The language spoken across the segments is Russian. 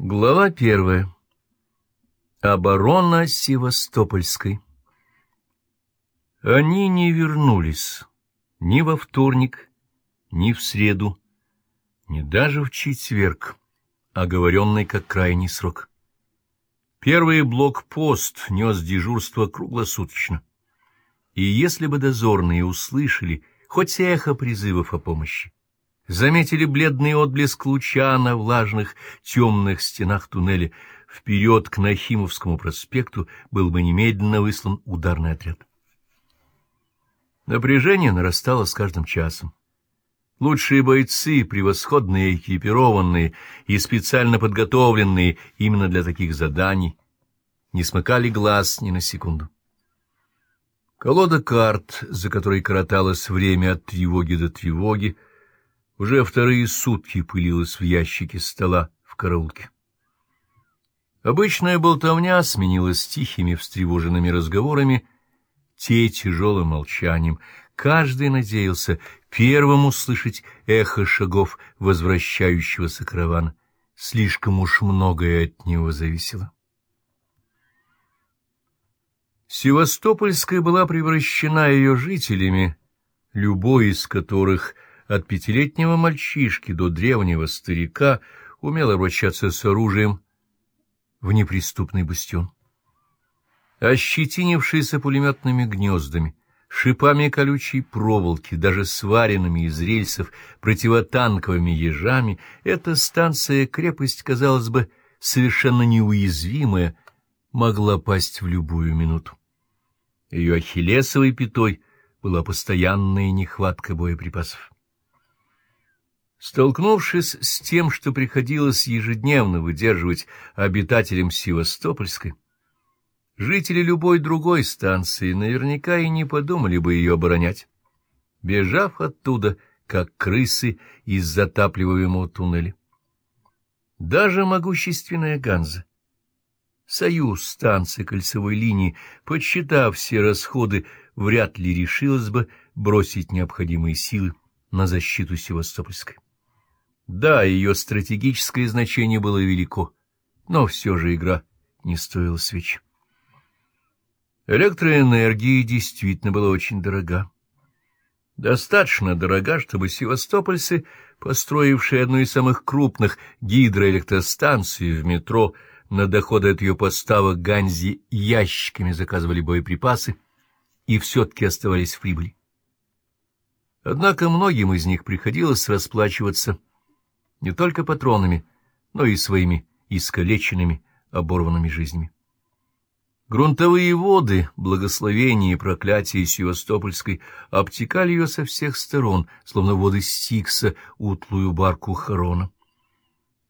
Глава первая. Оборона Севастопольской. Они не вернулись ни во вторник, ни в среду, ни даже в четверг, оговоренный как крайний срок. Первый блокпост нес дежурство круглосуточно. И если бы дозорные услышали хоть эхо призывов о помощи, заметили бледный отблеск луча на влажных темных стенах туннеля. Вперед к Нахимовскому проспекту был бы немедленно выслан ударный отряд. Напряжение нарастало с каждым часом. Лучшие бойцы, превосходные экипированные и специально подготовленные именно для таких заданий, не смыкали глаз ни на секунду. Колода карт, за которой короталось время от тревоги до тревоги, уже вторые сутки пылилась в ящике стола в караулке. Обычная болтовня сменилась тихими встревоженными разговорами, те тяжелым молчанием. Каждый надеялся первым услышать эхо шагов возвращающегося каравана. Слишком уж многое от него зависело. Севастопольская была превращена ее жителями, любой из которых — от пятилетнего мальчишки до древнего старика умел обращаться с оружием в неприступный бастион. Ощетинившиеся пулеметными гнездами, шипами колючей проволоки, даже сваренными из рельсов противотанковыми ежами, эта станция-крепость, казалось бы, совершенно неуязвимая, могла пасть в любую минуту. Ее ахиллесовой пятой была постоянная нехватка боеприпасов. Столкнувшись с тем, что приходилось ежедневно выдерживать обитателям Севастопольской, жители любой другой станции наверняка и не подумали бы ее оборонять, бежав оттуда, как крысы из затапливаемого туннеля. Даже могущественная Ганза, союз станции кольцевой линии, подсчитав все расходы, вряд ли решилась бы бросить необходимые силы на защиту Севастопольской. Да, ее стратегическое значение было велико, но все же игра не стоила свеч. Электроэнергия действительно была очень дорога. Достаточно дорога, чтобы севастопольцы, построившие одну из самых крупных гидроэлектростанций в метро, на доходы от ее поставок Ганзи ящиками заказывали боеприпасы и все-таки оставались в прибыли. Однако многим из них приходилось расплачиваться не только патронами, но и своими искалеченными, оборванными жизнями. Грунтовые воды, благословения и проклятия Севастопольской обтекали ее со всех сторон, словно воды Стикса, утлую барку Харона.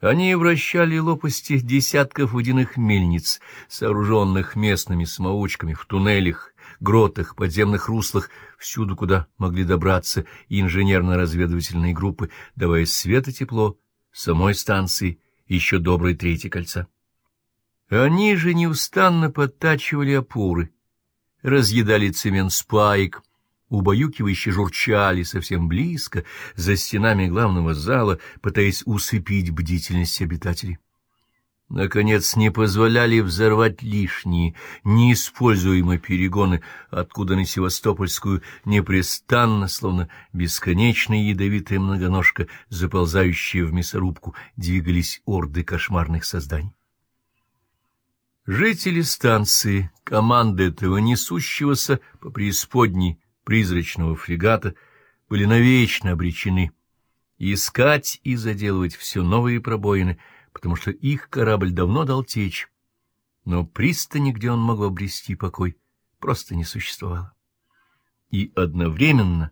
Они вращали лопасти десятков водяных мельниц, сооруженных местными самоучками в туннелях, гротах, подземных руслах, всюду, куда могли добраться инженерно-разведывательные группы, давая свет и тепло самой станции еще доброй трети кольца. Они же неустанно подтачивали опоры, разъедали цемент спаек, убаюкивающе журчали совсем близко, за стенами главного зала, пытаясь усыпить бдительность обитателей. Наконец, не позволяли взорвать лишние, неиспользуемые перегоны, откуда на Севастопольскую непрестанно, словно бесконечная ядовитая многоножка, заползающая в мясорубку, двигались орды кошмарных созданий. Жители станции, команды этого несущегося по преисподней призрачного фрегата, были навечно обречены искать и заделывать все новые пробоины — потому что их корабль давно дал течь, но пристани, где он мог обрести покой, просто не существовало. И одновременно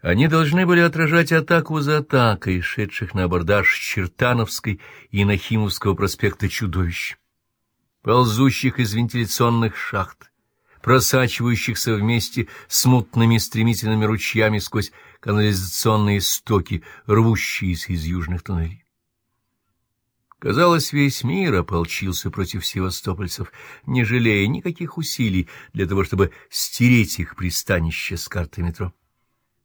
они должны были отражать атаку за атакой, шедших на абордаж Чертановской и Нахимовского проспекта чудовищ, ползущих из вентиляционных шахт, просачивающихся вместе с мутными стремительными ручьями сквозь канализационные стоки, рвущиеся из южных туннелей. Казалось, весь мир ополчился против севастопольцев, не жалея никаких усилий для того, чтобы стереть их пристанище с карты метро.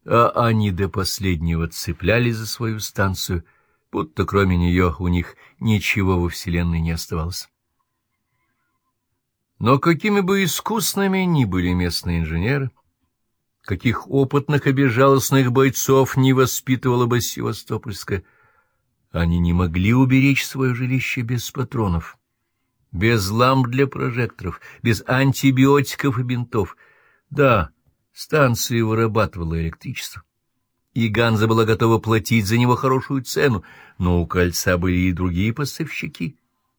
А они до последнего цеплялись за свою станцию, будто кроме нее у них ничего во Вселенной не оставалось. Но какими бы искусными ни были местные инженеры, каких опытных и безжалостных бойцов не воспитывала бы Севастопольская, они не могли уберечь свое жилище без патронов, без ламп для прожекторов, без антибиотиков и бинтов. Да, станция вырабатывала электричество, и Ганза была готова платить за него хорошую цену, но у кольца были и другие поставщики,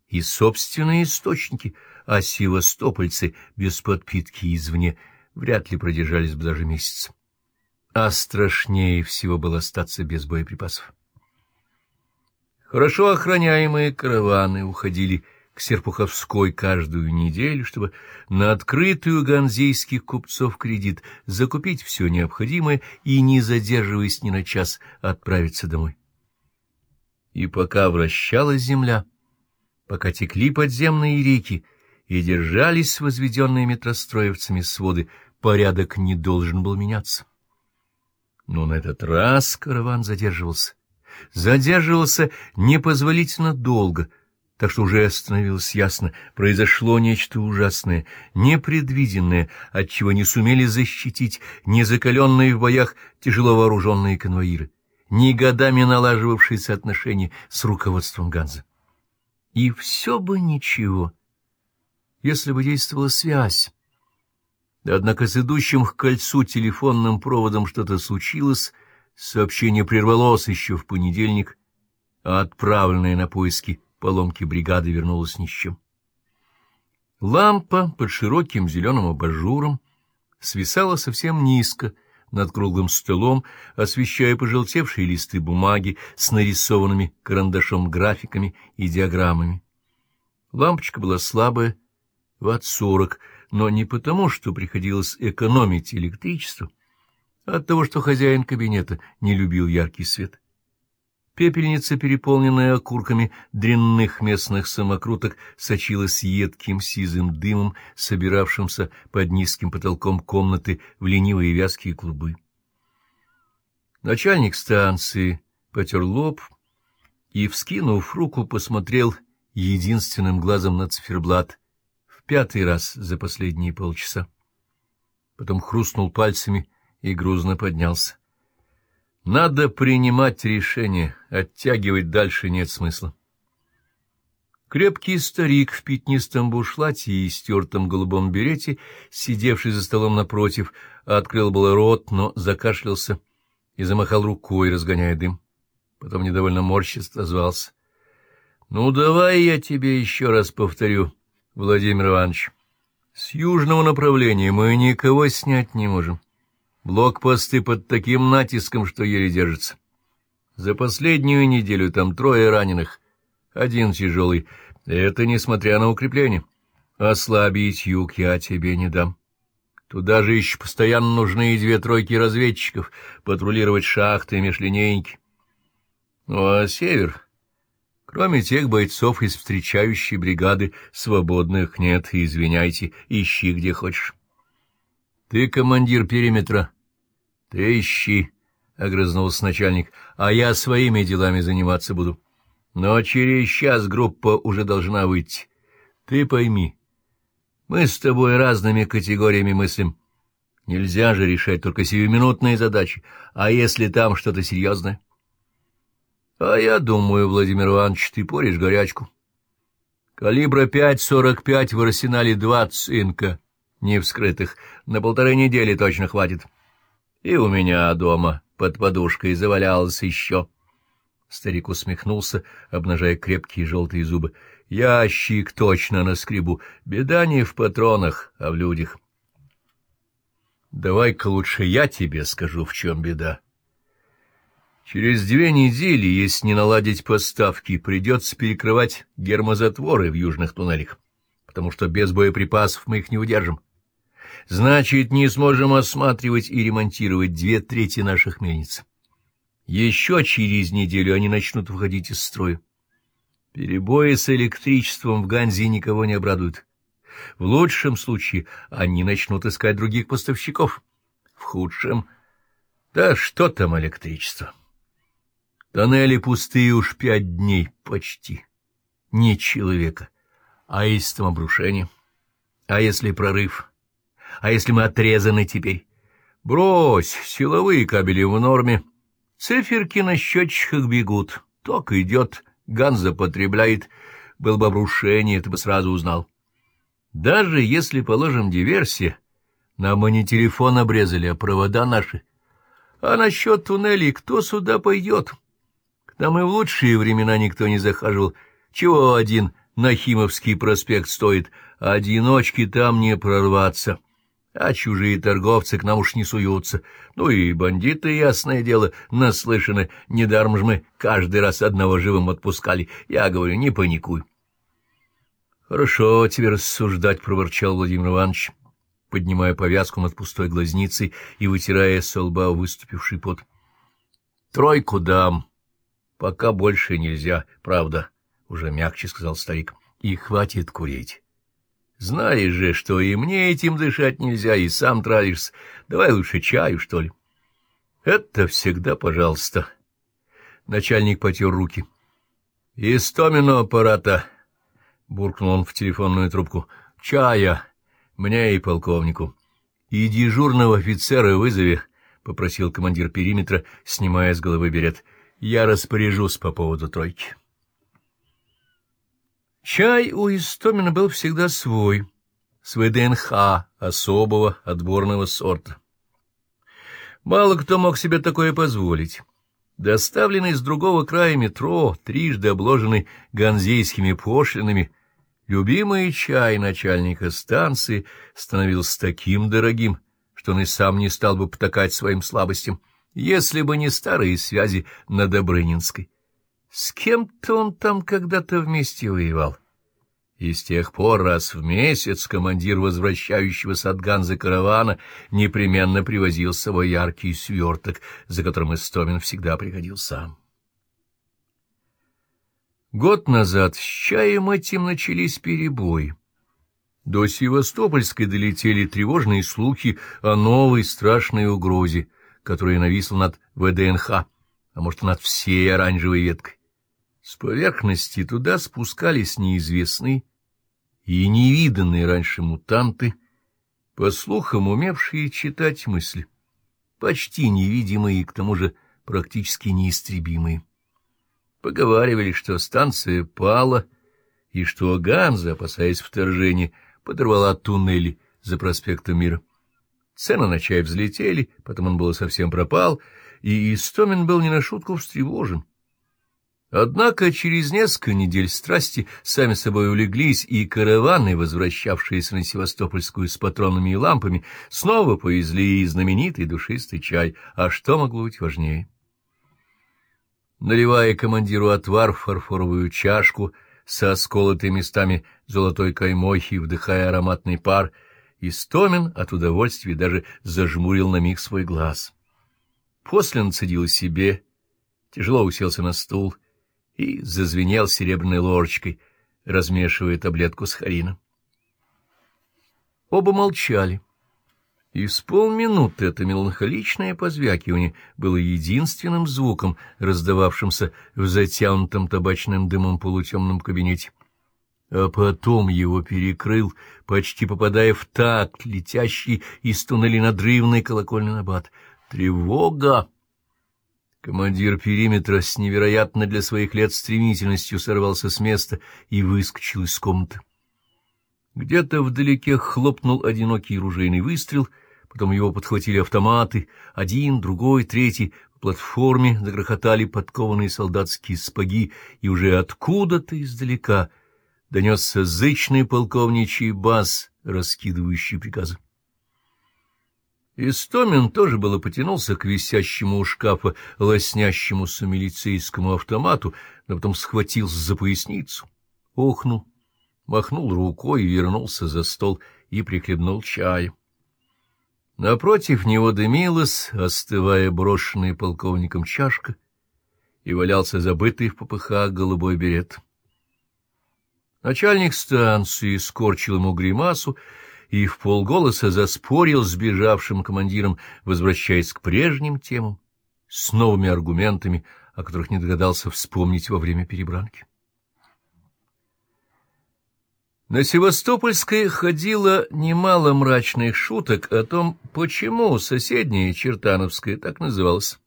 и собственные источники, а севастопольцы без подпитки извне вряд ли продержались бы даже месяц. А страшнее всего было остаться без боеприпасов. Хорошо охраняемые караваны уходили к Серпуховской каждую неделю, чтобы на открытую ганзейских купцов кредит закупить все необходимое и, не задерживаясь ни на час, отправиться домой. И пока вращалась земля, пока текли подземные реки и держались возведенные метростроевцами своды, порядок не должен был меняться. Но на этот раз караван задерживался. Задерживался непозволительно долго, так что уже становилось ясно, произошло нечто ужасное, непредвиденное, от чего не сумели защитить незакаленные в боях тяжело вооруженные конвоиры, ни годами налаживавшиеся отношения с руководством Ганза. И все бы ничего, если бы действовала связь. Однако с идущим к кольцу телефонным проводом что-то случилось, сообщение прервалось еще в понедельник, а отправленное на поиски поломки бригады вернулась ни с чем. Лампа под широким зеленым абажуром свисала совсем низко над круглым столом, освещая пожелтевшие листы бумаги с нарисованными карандашом графиками и диаграммами. Лампочка была слабая, ватт сорок, но не потому, что приходилось экономить электричество, от того, что хозяин кабинета не любил яркий свет. Пепельница, переполненная окурками дрянных местных самокруток, сочилась едким сизым дымом, собиравшимся под низким потолком комнаты в ленивые вязкие клубы. Начальник станции потер лоб и, вскинув руку, посмотрел единственным глазом на циферблат в пятый раз за последние полчаса. Потом хрустнул пальцами и грузно поднялся. Надо принимать решение, оттягивать дальше нет смысла. Крепкий старик в пятнистом бушлате и стертом голубом берете, сидевший за столом напротив, открыл было рот, но закашлялся и замахал рукой, разгоняя дым. Потом недовольно морщист озвался. — Ну, давай я тебе еще раз повторю, Владимир Иванович. С южного направления мы никого снять не можем. Блокпосты под таким натиском, что еле держатся. За последнюю неделю там трое раненых, один тяжелый. Это несмотря на укрепление. Ослабить юг я тебе не дам. Туда же еще постоянно нужны две тройки разведчиков, патрулировать шахты и межлинейки. Ну а север... Кроме тех бойцов из встречающей бригады, свободных нет, извиняйте, ищи где хочешь. Ты командир периметра, — Ты ищи, — огрызнулся начальник, — а я своими делами заниматься буду. Но через час группа уже должна выйти. Ты пойми, мы с тобой разными категориями мыслим. Нельзя же решать только сиюминутные задачи, а если там что-то серьезное? А я думаю, Владимир Иванович, ты поришь горячку. Калибра 5,45 в арсенале два цинка, не вскрытых, на полторы недели точно хватит. — и у меня дома под подушкой завалялось еще. Старик усмехнулся, обнажая крепкие желтые зубы. Ящик точно на скребу. Беда не в патронах, а в людях. Давай-ка лучше я тебе скажу, в чем беда. Через две недели, если не наладить поставки, придется перекрывать гермозатворы в южных туннелях, потому что без боеприпасов мы их не удержим. Значит, не сможем осматривать и ремонтировать две трети наших мельниц. Еще через неделю они начнут выходить из строя. Перебои с электричеством в Ганзе никого не обрадуют. В лучшем случае они начнут искать других поставщиков. В худшем... Да что там электричество? Тоннели пустые уж пять дней почти. Ни человека. А если там обрушение? А если прорыв? А если мы отрезаны теперь? Брось, силовые кабели в норме. Циферки на счетчиках бегут. Ток идет, Ганза потребляет. Был бы обрушение, ты бы сразу узнал. Даже если положим диверсия, нам они телефон обрезали, а провода наши. А насчет туннелей кто сюда пойдет? К нам и в лучшие времена никто не захаживал. Чего один Нахимовский проспект стоит, а одиночки там не прорваться. А чужие торговцы к нам уж не суются. Ну и бандиты, ясное дело, наслышаны. Недаром же мы каждый раз одного живым отпускали. Я говорю, не паникуй. — Хорошо тебе рассуждать, — проворчал Владимир Иванович, поднимая повязку над пустой глазницей и вытирая со лба выступивший пот. — Тройку дам. Пока больше нельзя, правда, — уже мягче сказал старик. — И хватит курить. Знаешь же, что и мне этим дышать нельзя, и сам травишься. Давай лучше чаю, что ли. — Это всегда пожалуйста. Начальник потер руки. — Истомину аппарата... — буркнул он в телефонную трубку. — Чая! Мне и полковнику. — И дежурного офицера вызови, — попросил командир периметра, снимая с головы берет. — Я распоряжусь по поводу тройки. Чай у Истомина был всегда свой, с ВДНХ, особого отборного сорта. Мало кто мог себе такое позволить. Доставленный с другого края метро, трижды обложенный ганзейскими пошлинами, любимый чай начальника станции становился таким дорогим, что он и сам не стал бы потакать своим слабостям, если бы не старые связи на Добрынинской. С кем-то он там когда-то вместе воевал. И с тех пор раз в месяц командир возвращающегося от Ганзы каравана непременно привозил с собой яркий сверток, за которым Истомин всегда приходил сам. Год назад с чаем этим начались перебои. До Севастопольской долетели тревожные слухи о новой страшной угрозе, которая нависла над ВДНХ, а может, над всей оранжевой веткой. С поверхности туда спускались неизвестные и невиданные раньше мутанты, по слухам умевшие читать мысли, почти невидимые и к тому же практически неистребимые. Поговаривали, что станция пала, и что Ганза, опасаясь вторжения, подорвала туннели за проспектом Мира. Цены на чай взлетели, потом он было совсем пропал, и Истомин был не на шутку встревожен. Однако через несколько недель страсти сами собой улеглись, и караваны, возвращавшиеся на Севастопольскую с патронами и лампами, снова повезли знаменитый душистый чай. А что могло быть важнее? Наливая командиру отвар в фарфоровую чашку со сколотыми местами золотой каймой и вдыхая ароматный пар, Истомин от удовольствия даже зажмурил на миг свой глаз. После нацедил себе, тяжело уселся на стул — и зазвенел серебряной ложечкой, размешивая таблетку с харином. Оба молчали. И с полминуты это меланхоличное позвякивание было единственным звуком, раздававшимся в затянутом табачным дымом полутемном кабинете. А потом его перекрыл, почти попадая в такт, летящий из туннеля надрывный колокольный набат. «Тревога!» Командир периметра с невероятно для своих лет стремительностью сорвался с места и выскочил из комнаты. Где-то вдалеке хлопнул одинокий ружейный выстрел, потом его подхватили автоматы, один, другой, третий. По платформе загрохотали подкованные солдатские спаги, и уже откуда-то издалека донесся зычный полковничий бас, раскидывающий приказы. Истомин тоже было потянулся к висящему у шкафа лоснящемуся милицейскому автомату, но потом схватился за поясницу, охнул, махнул рукой вернулся за стол и прихлебнул чаю. Напротив него дымилась, остывая брошенная полковником чашка, и валялся забытый в попыхах голубой берет. Начальник станции скорчил ему гримасу и в полголоса заспорил с бежавшим командиром, возвращаясь к прежним темам, с новыми аргументами о которых не догадался вспомнить во время перебранки. На Севастопольской ходило немало мрачных шуток о том, почему соседняя Чертановская так называлась.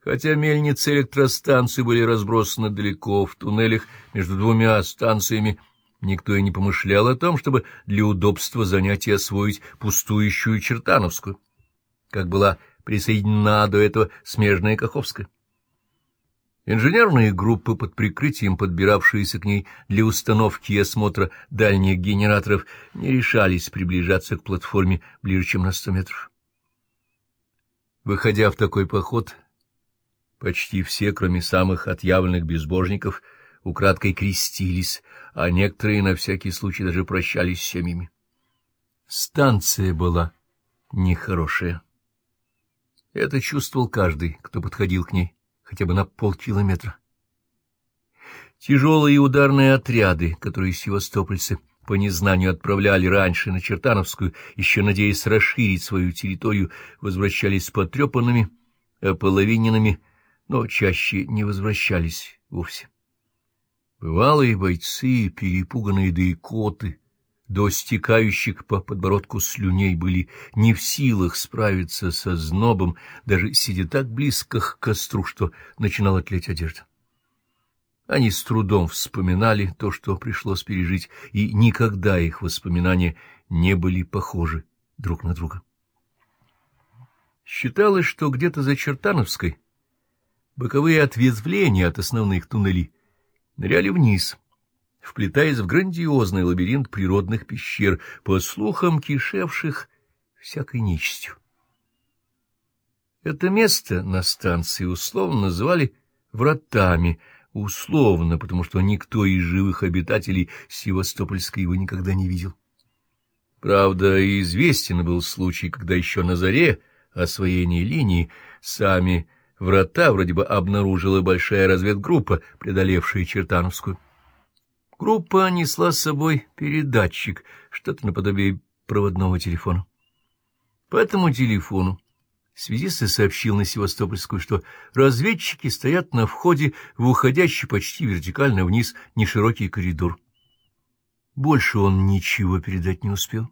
Хотя мельницы электростанции были разбросаны далеко в туннелях между двумя станциями, никто и не помышлял о том, чтобы для удобства занять и освоить пустующую Чертановскую, как была присоединена до этого смежная Каховская. Инженерные группы под прикрытием, подбиравшиеся к ней для установки и осмотра дальних генераторов, не решались приближаться к платформе ближе, чем на сто метров. Выходя в такой поход, почти все, кроме самых отъявленных безбожников, украдкой крестились, а некоторые на всякий случай даже прощались с семьями. Станция была нехорошая. Это чувствовал каждый, кто подходил к ней хотя бы на полкилометра. Тяжелые ударные отряды, которые севастопольцы по незнанию отправляли раньше на Чертановскую, еще надеясь расширить свою территорию, возвращались потрепанными, ополовиненными, но чаще не возвращались вовсе. Бывалые бойцы, перепуганные да икоты, до стекающих по подбородку слюней были не в силах справиться со знобом, даже сидя так близко к костру, что начинала тлеть одежда. Они с трудом вспоминали то, что пришлось пережить, и никогда их воспоминания не были похожи друг на друга. Считалось, что где-то за Чертановской боковые ответвления от основных туннелей ныряли вниз — вплетаясь в грандиозный лабиринт природных пещер, по слухам кишевших всякой нечистью. Это место на станции условно называли «вратами», условно, потому что никто из живых обитателей Севастопольской его никогда не видел. Правда, известен был случай, когда еще на заре освоения линии сами врата вроде бы обнаружила большая разведгруппа, преодолевшая Чертановскую. Группа несла с собой передатчик, что-то наподобие проводного телефона. По этому телефону связист сообщил на Севастопольскую, что разведчики стоят на входе в уходящий почти вертикально вниз неширокий коридор. Больше он ничего передать не успел.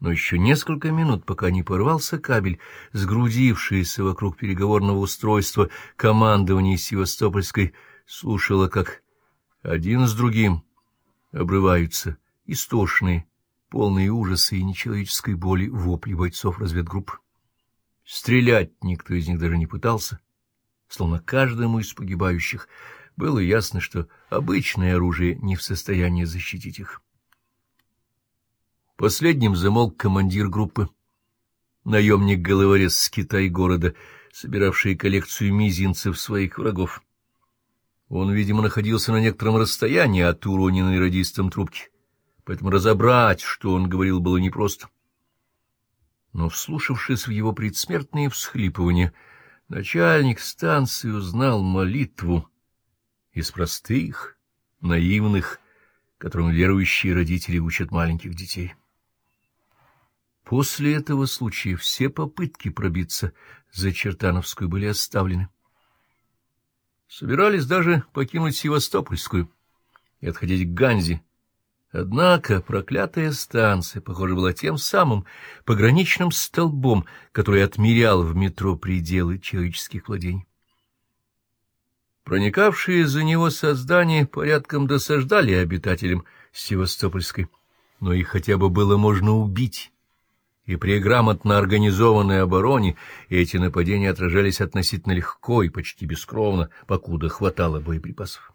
Но еще несколько минут, пока не порвался кабель, сгрудившийся вокруг переговорного устройства командования Севастопольской, слушала, как один с другим обрываются истошные, полные ужаса и нечеловеческой боли вопли бойцов разведгрупп. Стрелять никто из них даже не пытался, словно каждому из погибающих было ясно, что обычное оружие не в состоянии защитить их. Последним замолк командир группы, наемник-головорез с Китай-города, собиравший коллекцию мизинцев своих врагов. Он, видимо, находился на некотором расстоянии от уроненной радистом трубки, поэтому разобрать, что он говорил, было непросто. Но, вслушавшись в его предсмертные всхлипывания, начальник станции узнал молитву из простых, наивных, которым верующие родители учат маленьких детей. После этого случая все попытки пробиться за Чертановскую были оставлены. Собирались даже покинуть Севастопольскую и отходить к Ганзе. Однако проклятая станция, похоже, была тем самым пограничным столбом, который отмерял в метро пределы человеческих владений. Проникавшие за него создания порядком досаждали обитателям Севастопольской, но их хотя бы было можно убить и при грамотно организованной обороне эти нападения отражались относительно легко и почти бескровно, покуда хватало боеприпасов.